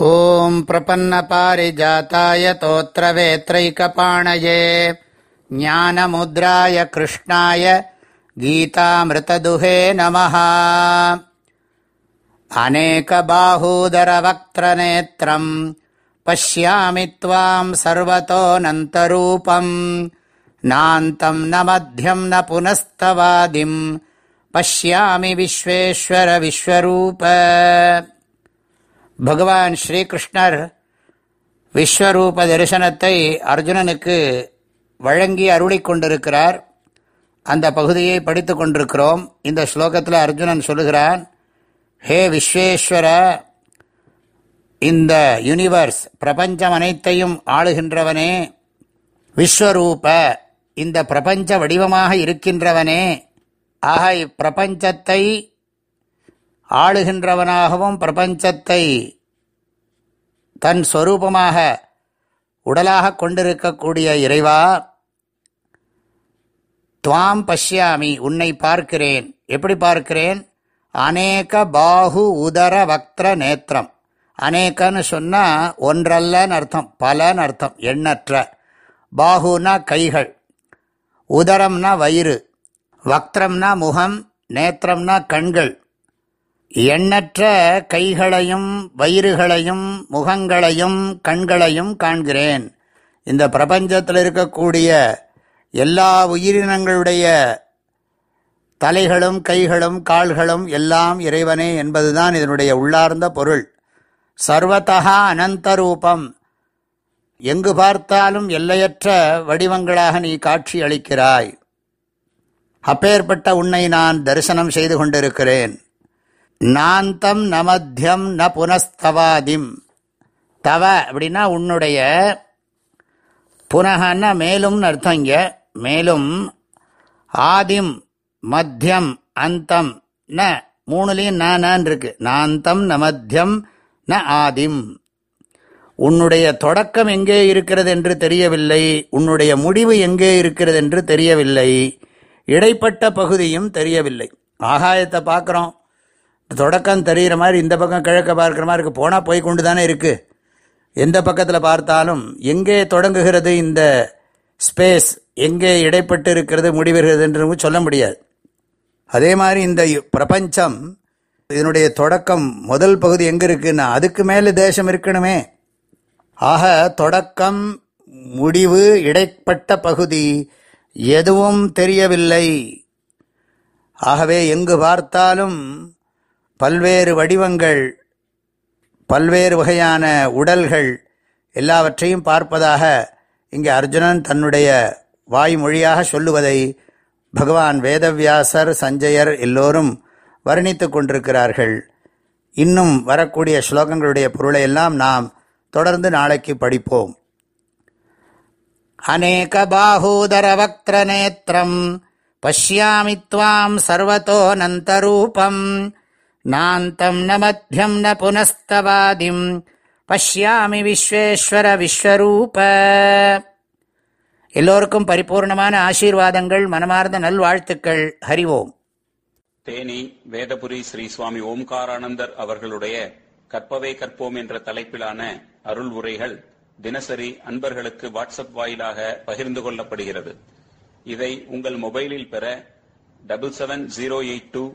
ॐ प्रपन्नपारिजाताय तोत्रवेत्रैकपाणये ज्ञानमुद्राय कृष्णाय गीतामृतदुहे नमः। अनेकबाहूदरवक्त्रनेत्रम् पश्यामि त्वाम् सर्वतोऽनन्तरूपम् नान्तम् न मध्यम् न पुनस्तवादिम् पश्यामि विश्वेश्वर विश्वरूप பகவான் ஸ்ரீகிருஷ்ணர் விஸ்வரூப தரிசனத்தை அர்ஜுனனுக்கு வழங்கி அருளி கொண்டிருக்கிறார். அந்த பகுதியை படித்து கொண்டிருக்கிறோம். இந்த ஸ்லோகத்தில் அர்ஜுனன் சொல்லுகிறான் ஹே விஸ்வேஸ்வர இந்த யூனிவர்ஸ் பிரபஞ்சம் அனைத்தையும் ஆளுகின்றவனே விஸ்வரூப இந்த பிரபஞ்ச வடிவமாக இருக்கின்றவனே ஆக இப்பிரபஞ்சத்தை ஆளுகின்றவனாகவும் பிரபஞ்சத்தை தன் ஸ்வரூபமாக உடலாக கொண்டிருக்கக்கூடிய இறைவா துவாம் பஷ்யாமி உன்னை பார்க்கிறேன். எப்படி பார்க்கிறேன்? அநேக பாகு உதர வக்திர நேத்திரம். அநேகன்னு சொன்னால் ஒன்றல்லன்னு அர்த்தம் பலன்னு அர்த்தம் எண்ணற்ற. பாகுனா கைகள் உதரம்னா வயிறு வக்திரம்னா முகம் நேத்திரம்னா கண்கள். எண்ணற்ற கைகளையும் வயிறுகளையும் முகங்களையும் கண்களையும் காண்கிறேன். இந்த பிரபஞ்சத்தில் இருக்கக்கூடிய எல்லா உயிரினங்களுடைய தலைகளும் கைகளும் கால்களும் எல்லாம் இறைவனே என்பதுதான் இதனுடைய உள்ளார்ந்த பொருள். சர்வதா அனந்த ரூபம் எங்கு பார்த்தாலும் எல்லையற்ற வடிவங்களாக நீ காட்சி அளிக்கிறாய். அப்பேற்பட்ட உன்னை நான் தரிசனம் செய்து கொண்டிருக்கிறேன். நாந்தம் நமத்தியம் ந புனஸ்தவாதிம். தவ அப்படின்னா உன்னுடைய புனகன்னா மேலும்னு அர்த்தம் இங்கே. மேலும் ஆதிம் மத்தியம் அந்தம் ந மூணுலேயும் நான் இருக்கு. நாந்தம் ந மத்தியம் ந ஆதிம். உன்னுடைய தொடக்கம் எங்கே இருக்கிறது என்று தெரியவில்லை. உன்னுடைய முடிவு எங்கே இருக்கிறது என்று தெரியவில்லை. இடைப்பட்ட பகுதியும் தெரியவில்லை. ஆகாயத்தை பார்க்குறோம். தொடக்கம் தெரிகிற மாதிரி இந்த பக்கம் கிழக்க பார்க்குற மாதிரி இருக்குது போனால் போய் கொண்டு தானே இருக்குது எந்த பக்கத்தில் பார்த்தாலும் எங்கே தொடங்குகிறது இந்த ஸ்பேஸ் எங்கே இடைப்பட்டு இருக்கிறது முடிவுகிறதுன்றவங்க என்று சொல்ல முடியாது. அதே மாதிரி இந்த பிரபஞ்சம் இதனுடைய தொடக்கம் முதல் பகுதி எங்கே இருக்குன்னா அதுக்கு மேலே தேசம் இருக்கணுமே. ஆக தொடக்கம் முடிவு இடைப்பட்ட பகுதி எதுவும் தெரியவில்லை. ஆகவே எங்கு பார்த்தாலும் பல்வேறு வடிவங்கள் பல்வேறு வகையான உடல்கள் எல்லாவற்றையும் பார்ப்பதாக இங்கே அர்ஜுனன் தன்னுடைய வாய்மொழியாக சொல்லுவதை பகவான் வேதவியாசர் சஞ்சயர் எல்லோரும் வர்ணித்து கொண்டிருக்கிறார்கள். இன்னும் வரக்கூடிய ஸ்லோகங்களுடைய பொருளை எல்லாம் நாம் தொடர்ந்து நாளைக்கு படிப்போம். அநேக பாகூதர வக்திர நேத்திரம் பஷ்யாமி துவாம் சர்வத்தோனந்தரூபம் நாந்தம் ந மத்தியம் ந புனஸ்தவாதிம் பஷ்யாமி விஸ்வேஸ்வர விஸ்வரூப எல்லோருக்கும் பரிபூர்ணமான ஆசீர்வாதங்கள் மனமார்ந்த நல்வாழ்த்துக்கள். ஹரிவோம் தேனி வேதபுரி ஸ்ரீ சுவாமி ஓம்காரானந்தர் அவர்களுடைய கற்பவே கற்போம் என்ற தலைப்பிலான அருள் உரைகள் தினசரி அன்பர்களுக்கு வாட்ஸ்அப் வாயிலாக பகிர்ந்து கொள்ளப்படுகிறது. இதை உங்கள் மொபைலில் பெற double seven zero eight two